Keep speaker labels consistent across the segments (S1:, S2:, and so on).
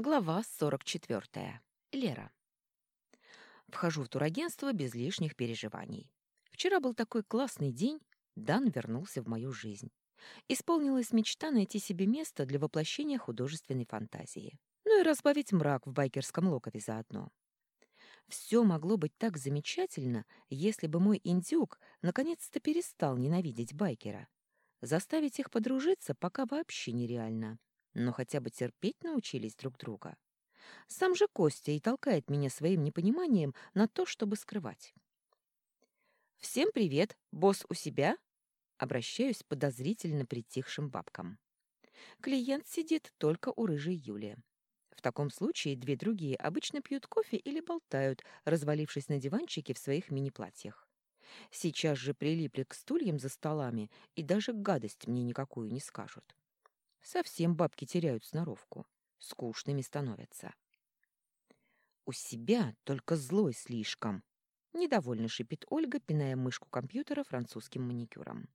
S1: Глава 44. Лера. Вхожу в турагентство без лишних переживаний. Вчера был такой классный день, Дан вернулся в мою жизнь. Исполнилась мечта найти себе место для воплощения художественной фантазии. Ну и разбавить мрак в байкерском локове заодно. Все могло быть так замечательно, если бы мой индюк наконец-то перестал ненавидеть байкера. Заставить их подружиться пока вообще нереально но хотя бы терпеть научились друг друга. Сам же Костя и толкает меня своим непониманием на то, чтобы скрывать. «Всем привет! Босс у себя?» Обращаюсь подозрительно притихшим бабкам. Клиент сидит только у рыжей Юли. В таком случае две другие обычно пьют кофе или болтают, развалившись на диванчике в своих мини-платьях. Сейчас же прилипли к стульям за столами и даже гадость мне никакую не скажут. Совсем бабки теряют сноровку. Скучными становятся. У себя только злой слишком. Недовольно шипит Ольга, пиная мышку компьютера французским маникюром.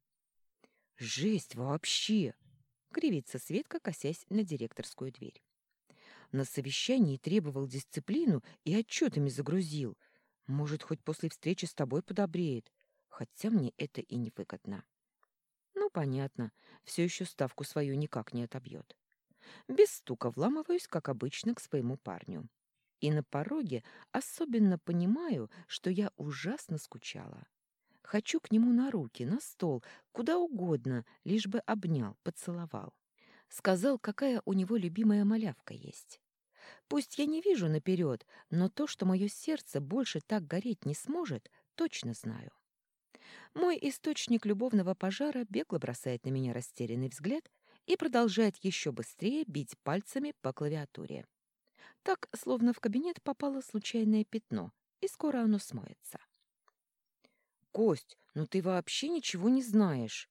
S1: «Жесть вообще!» — кривится Светка, косясь на директорскую дверь. На совещании требовал дисциплину и отчетами загрузил. Может, хоть после встречи с тобой подобреет. Хотя мне это и невыгодно. Понятно, все еще ставку свою никак не отобьет. Без стука вламываюсь, как обычно, к своему парню. И на пороге особенно понимаю, что я ужасно скучала. Хочу к нему на руки, на стол, куда угодно, лишь бы обнял, поцеловал. Сказал, какая у него любимая малявка есть. Пусть я не вижу наперед, но то, что мое сердце больше так гореть не сможет, точно знаю. Мой источник любовного пожара бегло бросает на меня растерянный взгляд и продолжает еще быстрее бить пальцами по клавиатуре. Так, словно в кабинет попало случайное пятно, и скоро оно смоется. «Кость, ну ты вообще ничего не знаешь!»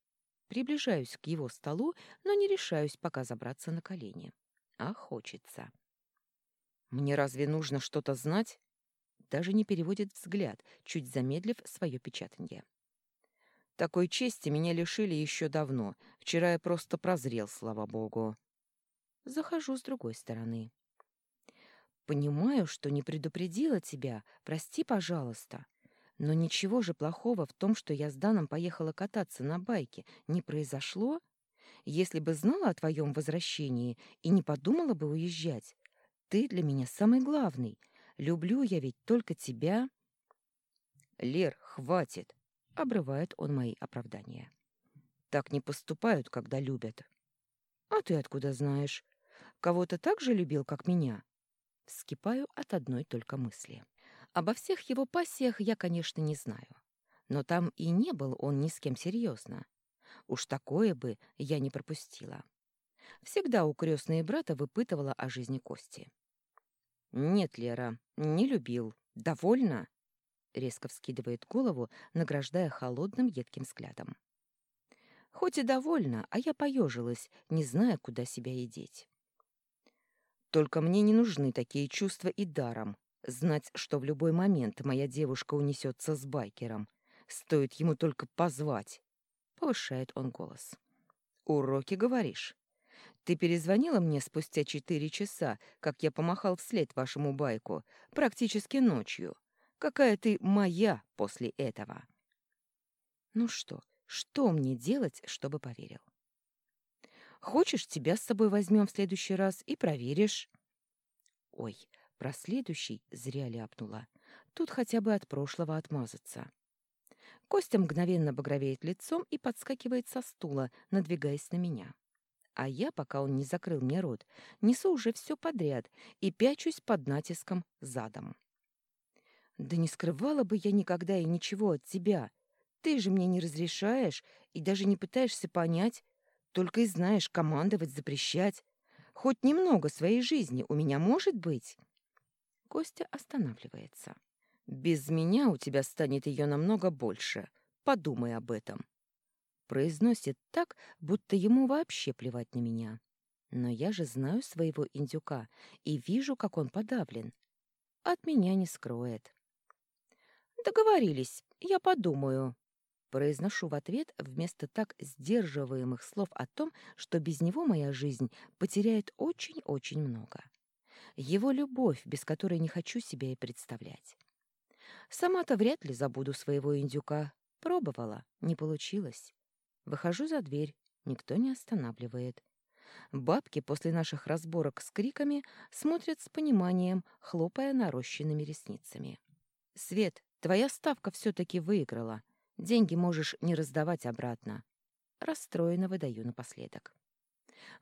S1: Приближаюсь к его столу, но не решаюсь пока забраться на колени. А хочется. «Мне разве нужно что-то знать?» Даже не переводит взгляд, чуть замедлив свое печатанье. Такой чести меня лишили еще давно. Вчера я просто прозрел, слава богу. Захожу с другой стороны. Понимаю, что не предупредила тебя. Прости, пожалуйста. Но ничего же плохого в том, что я с Даном поехала кататься на байке, не произошло. Если бы знала о твоем возвращении и не подумала бы уезжать, ты для меня самый главный. Люблю я ведь только тебя. Лер, хватит. — обрывает он мои оправдания. «Так не поступают, когда любят». «А ты откуда знаешь? Кого-то так же любил, как меня?» Вскипаю от одной только мысли. Обо всех его пассиях я, конечно, не знаю. Но там и не был он ни с кем серьезно. Уж такое бы я не пропустила. Всегда у крестной брата выпытывала о жизни Кости. «Нет, Лера, не любил. Довольно?» Резко вскидывает голову, награждая холодным едким взглядом. Хоть и довольна, а я поежилась, не зная, куда себя и деть. Только мне не нужны такие чувства и даром. Знать, что в любой момент моя девушка унесется с байкером. Стоит ему только позвать. Повышает он голос. «Уроки, говоришь?» Ты перезвонила мне спустя четыре часа, как я помахал вслед вашему байку, практически ночью. Какая ты моя после этого. Ну что, что мне делать, чтобы поверил? Хочешь, тебя с собой возьмем в следующий раз и проверишь? Ой, про следующий зря ляпнула. Тут хотя бы от прошлого отмазаться. Костя мгновенно багровеет лицом и подскакивает со стула, надвигаясь на меня. А я, пока он не закрыл мне рот, несу уже все подряд и пячусь под натиском задом. Да не скрывала бы я никогда и ничего от тебя. Ты же мне не разрешаешь и даже не пытаешься понять, только и знаешь командовать, запрещать. Хоть немного своей жизни у меня может быть. Костя останавливается. Без меня у тебя станет ее намного больше. Подумай об этом. Произносит так, будто ему вообще плевать на меня. Но я же знаю своего индюка и вижу, как он подавлен. От меня не скроет. «Договорились, я подумаю». Произношу в ответ вместо так сдерживаемых слов о том, что без него моя жизнь потеряет очень-очень много. Его любовь, без которой не хочу себя и представлять. Сама-то вряд ли забуду своего индюка. Пробовала, не получилось. Выхожу за дверь, никто не останавливает. Бабки после наших разборок с криками смотрят с пониманием, хлопая нарощенными ресницами. «Свет, твоя ставка все-таки выиграла. Деньги можешь не раздавать обратно». Расстроенно выдаю напоследок.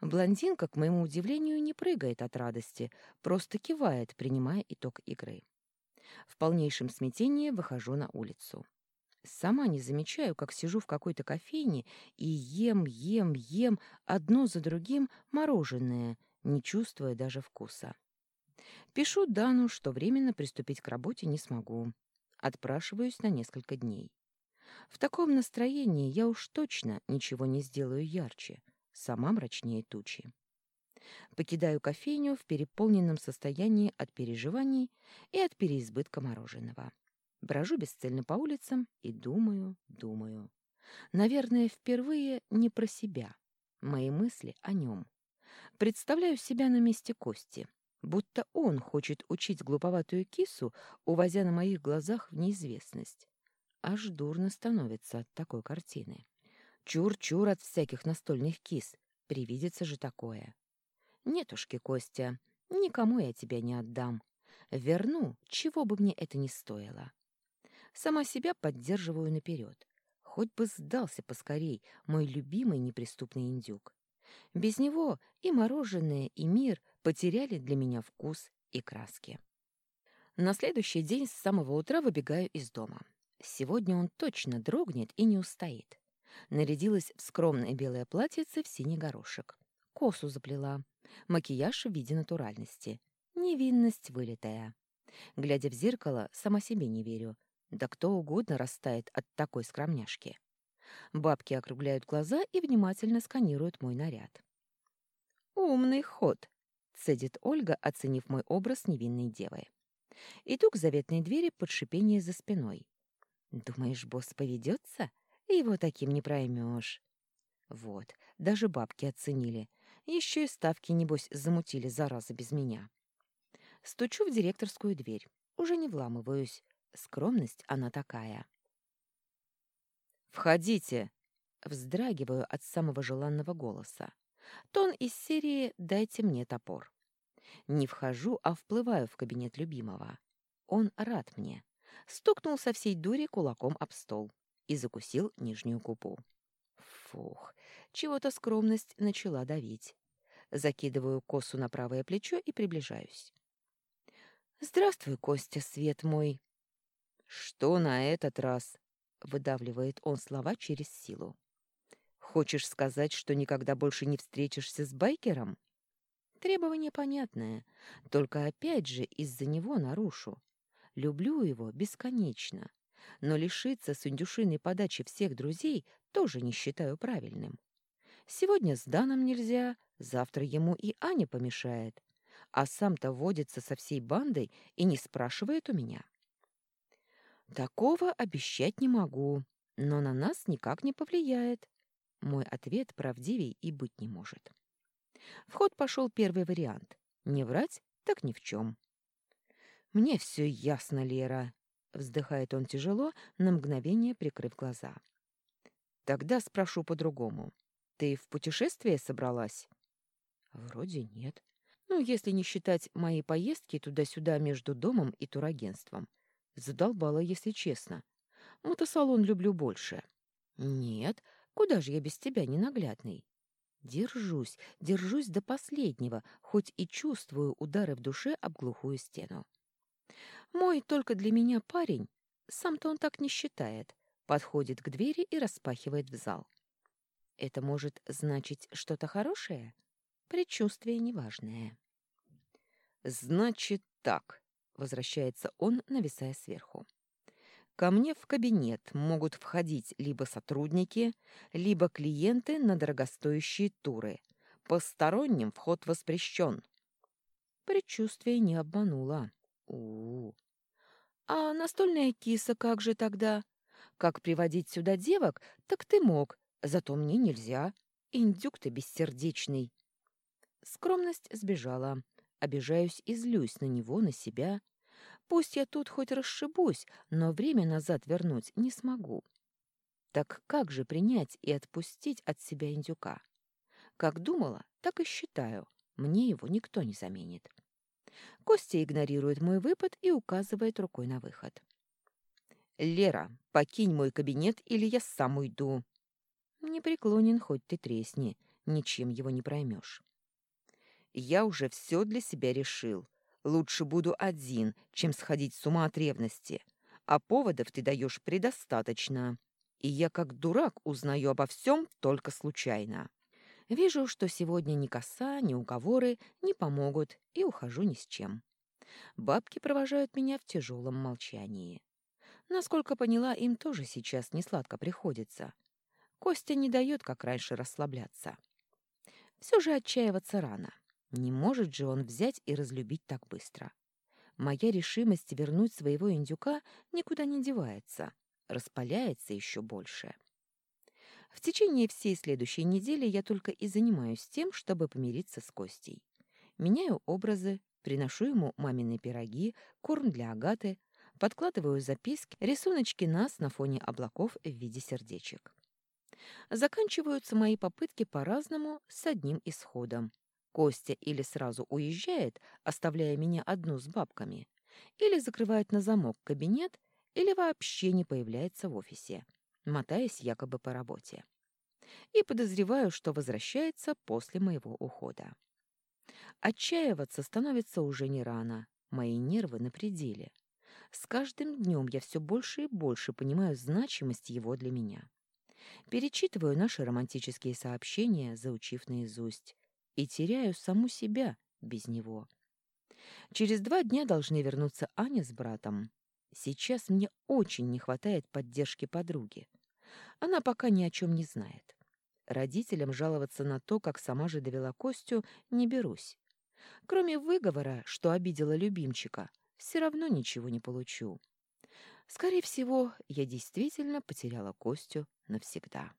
S1: Блондинка, к моему удивлению, не прыгает от радости, просто кивает, принимая итог игры. В полнейшем смятении выхожу на улицу. Сама не замечаю, как сижу в какой-то кофейне и ем, ем, ем одно за другим мороженое, не чувствуя даже вкуса. Пишу Дану, что временно приступить к работе не смогу. Отпрашиваюсь на несколько дней. В таком настроении я уж точно ничего не сделаю ярче, сама мрачнее тучи. Покидаю кофейню в переполненном состоянии от переживаний и от переизбытка мороженого. Брожу бесцельно по улицам и думаю, думаю. Наверное, впервые не про себя. Мои мысли о нем. Представляю себя на месте Кости, будто он хочет учить глуповатую кису, увозя на моих глазах в неизвестность. Аж дурно становится от такой картины. Чур-чур от всяких настольных кис. Привидится же такое. Нетушки, Костя, никому я тебя не отдам. Верну, чего бы мне это ни стоило. Сама себя поддерживаю наперед. Хоть бы сдался поскорей мой любимый неприступный индюк. Без него и мороженое, и мир потеряли для меня вкус и краски. На следующий день с самого утра выбегаю из дома. Сегодня он точно дрогнет и не устоит. Нарядилась в скромное белое платьице в синий горошек. Косу заплела. Макияж в виде натуральности. Невинность вылитая. Глядя в зеркало, сама себе не верю. Да кто угодно растает от такой скромняшки. Бабки округляют глаза и внимательно сканируют мой наряд. «Умный ход», — цедит Ольга, оценив мой образ невинной девы. Иду к заветной двери под шипение за спиной. «Думаешь, босс поведется? Его таким не проймешь». Вот, даже бабки оценили. Еще и ставки, небось, замутили, зараза, без меня. Стучу в директорскую дверь. Уже не вламываюсь. Скромность она такая. «Входите!» Вздрагиваю от самого желанного голоса. Тон из серии «Дайте мне топор». Не вхожу, а вплываю в кабинет любимого. Он рад мне. Стукнул со всей дури кулаком об стол и закусил нижнюю губу. Фух, чего-то скромность начала давить. Закидываю косу на правое плечо и приближаюсь. «Здравствуй, Костя, свет мой!» «Что на этот раз?» — выдавливает он слова через силу. «Хочешь сказать, что никогда больше не встретишься с байкером?» Требование понятное, только опять же из-за него нарушу. Люблю его бесконечно, но лишиться с индюшиной подачи всех друзей тоже не считаю правильным. Сегодня с Даном нельзя, завтра ему и Аня помешает, а сам-то водится со всей бандой и не спрашивает у меня. Такого обещать не могу, но на нас никак не повлияет. Мой ответ правдивей и быть не может. В ход пошел первый вариант. Не врать, так ни в чем. «Мне все ясно, Лера», — вздыхает он тяжело, на мгновение прикрыв глаза. «Тогда спрошу по-другому. Ты в путешествие собралась?» «Вроде нет. Ну, если не считать мои поездки туда-сюда между домом и турагентством. Задолбала, если честно. Мотосалон люблю больше. Нет, куда же я без тебя, ненаглядный? Держусь, держусь до последнего, хоть и чувствую удары в душе об глухую стену. Мой только для меня парень, сам-то он так не считает, подходит к двери и распахивает в зал. Это может значить что-то хорошее? Предчувствие неважное. «Значит так», Возвращается он, нависая сверху. Ко мне в кабинет могут входить либо сотрудники, либо клиенты на дорогостоящие туры. Посторонним вход воспрещен. Предчувствие не обмануло. У, -у, у А настольная киса как же тогда? Как приводить сюда девок, так ты мог, зато мне нельзя. Индюк ты бессердечный. Скромность сбежала, обижаюсь и злюсь на него, на себя. Пусть я тут хоть расшибусь, но время назад вернуть не смогу. Так как же принять и отпустить от себя индюка? Как думала, так и считаю. Мне его никто не заменит. Костя игнорирует мой выпад и указывает рукой на выход. «Лера, покинь мой кабинет, или я сам уйду». Не преклонен, хоть ты тресни, ничем его не проймешь. «Я уже все для себя решил. Лучше буду один, чем сходить с ума от ревности. А поводов ты даешь предостаточно. И я как дурак узнаю обо всем только случайно». Вижу, что сегодня ни коса, ни уговоры не помогут, и ухожу ни с чем. Бабки провожают меня в тяжелом молчании. Насколько поняла, им тоже сейчас не сладко приходится. Костя не дает, как раньше, расслабляться. Все же отчаиваться рано. Не может же он взять и разлюбить так быстро. Моя решимость вернуть своего индюка никуда не девается, распаляется еще больше. В течение всей следующей недели я только и занимаюсь тем, чтобы помириться с Костей. Меняю образы, приношу ему мамины пироги, корм для Агаты, Подкладываю записки, рисуночки нас на фоне облаков в виде сердечек. Заканчиваются мои попытки по-разному с одним исходом. Костя или сразу уезжает, оставляя меня одну с бабками, или закрывает на замок кабинет, или вообще не появляется в офисе, мотаясь якобы по работе. И подозреваю, что возвращается после моего ухода. Отчаиваться становится уже не рано, мои нервы на пределе. С каждым днем я все больше и больше понимаю значимость его для меня. Перечитываю наши романтические сообщения, заучив наизусть, и теряю саму себя без него. Через два дня должны вернуться Аня с братом. Сейчас мне очень не хватает поддержки подруги. Она пока ни о чем не знает. Родителям жаловаться на то, как сама же довела Костю, не берусь. Кроме выговора, что обидела любимчика, все равно ничего не получу. Скорее всего, я действительно потеряла Костю навсегда.